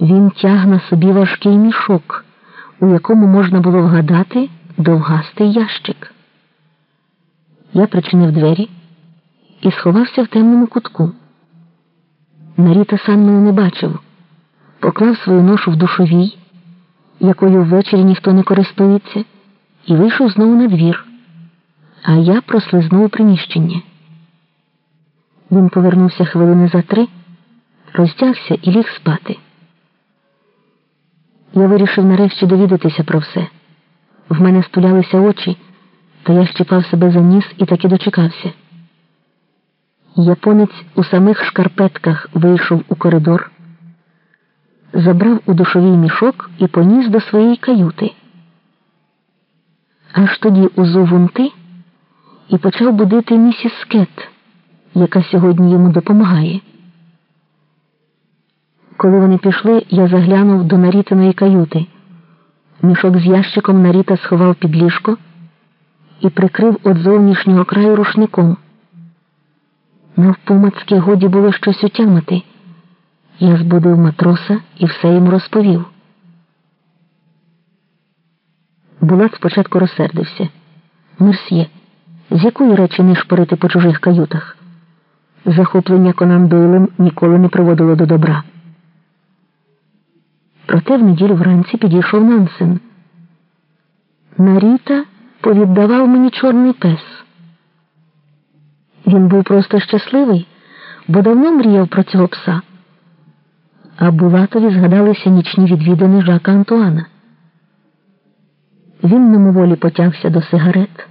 Він тяг на собі важкий мішок, у якому можна було вгадати довгастий ящик. Я причинив двері і сховався в темному кутку. Наріта сан мене не бачив, поклав свою ношу в душовій, якою ввечері ніхто не користується, і вийшов знову на двір, а я прослизнув у приміщення. Він повернувся хвилини за три, роздягся і ліг спати. Я вирішив нарешті довідатися про все. В мене стулялися очі, та я щіпав себе за ніс і таки дочекався. Японець у самих шкарпетках вийшов у коридор, забрав у душовий мішок і поніс до своєї каюти. Аж тоді узув вунти і почав будити місіс Скет, яка сьогодні йому допомагає. Коли вони пішли, я заглянув до нарітиної каюти. Мішок з ящиком наріта сховав під ліжко і прикрив від зовнішнього краю рушником. Навпомацьки годі було щось утямити. Я збудив матроса і все йому розповів. Булат спочатку розсердився. Мерсьє, з якої речі не шпорити по чужих каютах? Захоплення Конан Дойлем ніколи не приводило до добра. Проте в неділю вранці підійшов Нансен. Наріта повіддавав мені чорний пес. Він був просто щасливий, бо давно мріяв про цього пса. А Булатові згадалися нічні відвідини Жака Антуана. Він мимоволі потягся до сигарет,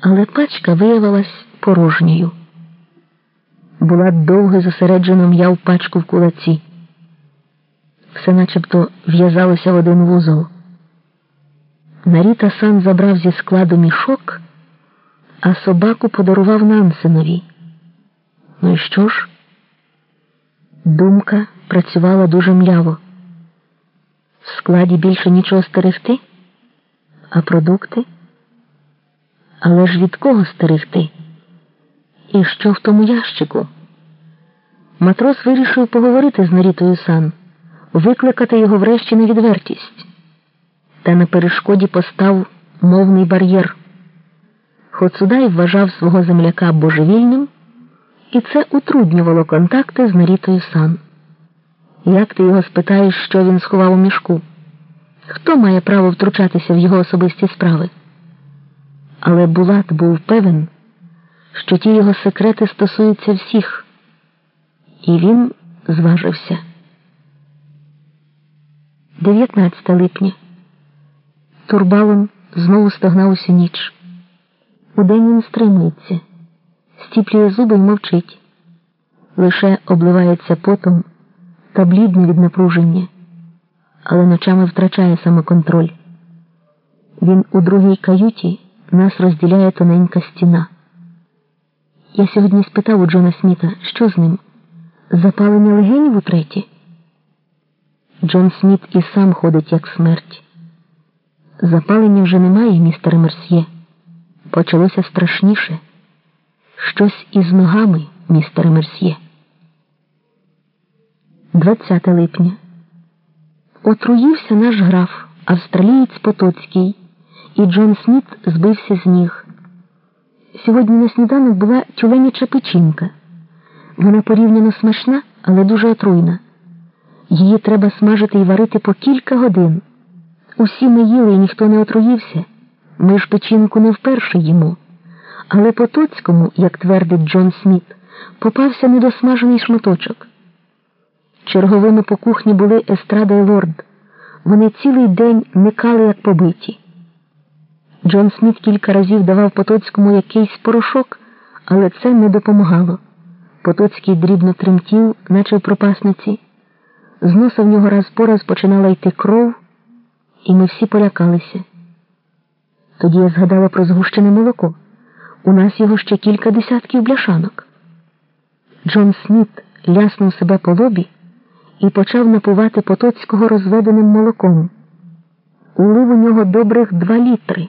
але пачка виявилась порожньою. Булат довго зосереджено м'яв пачку в кулаці. Все начебто в'язалося в один вузол. Наріта сан забрав зі складу мішок, а собаку подарував Нансенові. Ну і що ж? Думка працювала дуже мляво. В складі більше нічого стерегти, а продукти? Але ж від кого стерегти? І що в тому ящику? Матрос вирішив поговорити з Нарітою сан, викликати його врешті на відвертість. Та на перешкоді постав мовний бар'єр. Хоцудай вважав свого земляка божевільним, і це утруднювало контакти з Нарітою сан. Як ти його спитаєш, що він сховав у мішку? Хто має право втручатися в його особисті справи? Але Булат був певен, що ті його секрети стосуються всіх, і він зважився. 19 липня. Турбалом знову стогнав усю ніч. Удень він стримується, стіплює зуби й мовчить, лише обливається потом та блідне від напруження, але ночами втрачає самоконтроль. Він у другій каюті нас розділяє тоненька стіна. Я сьогодні спитав у Джона Сміта, що з ним? Запалення легенів утретє? Джон Сміт і сам ходить як смерть. Запалення вже немає, містере Мерсьє. Почалося страшніше. Щось із ногами, містере Мерсьє. 20 липня. Отруївся наш граф, австралієць Потоцький, і Джон Сміт збився з ніг. Сьогодні на сніданок була тюленяча печінка. Вона порівняно смачна, але дуже отруйна. Її треба смажити і варити по кілька годин. Усі ми їли і ніхто не отруївся. Ми ж печінку не вперше їмо. Але Потоцькому, як твердить Джон Сміт, попався недосмажений шматочок. Черговими по кухні були Естрада і Лорд. Вони цілий день никали, як побиті. Джон Сміт кілька разів давав Потоцькому якийсь порошок, але це не допомагало. Потоцький дрібно тремтів, наче в пропасниці. З носа в нього раз по раз починала йти кров, і ми всі полякалися. Тоді я згадала про згущене молоко. У нас його ще кілька десятків бляшанок. Джон Сміт ляснув себе по лобі і почав напувати Потоцького розведеним молоком. Улив у нього добрих два літри.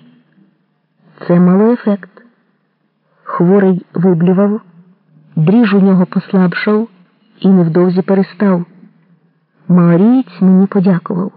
Це мало ефект. Хворий виблював, дріж у нього послабшав і невдовзі перестав. Маорієць мені подякував.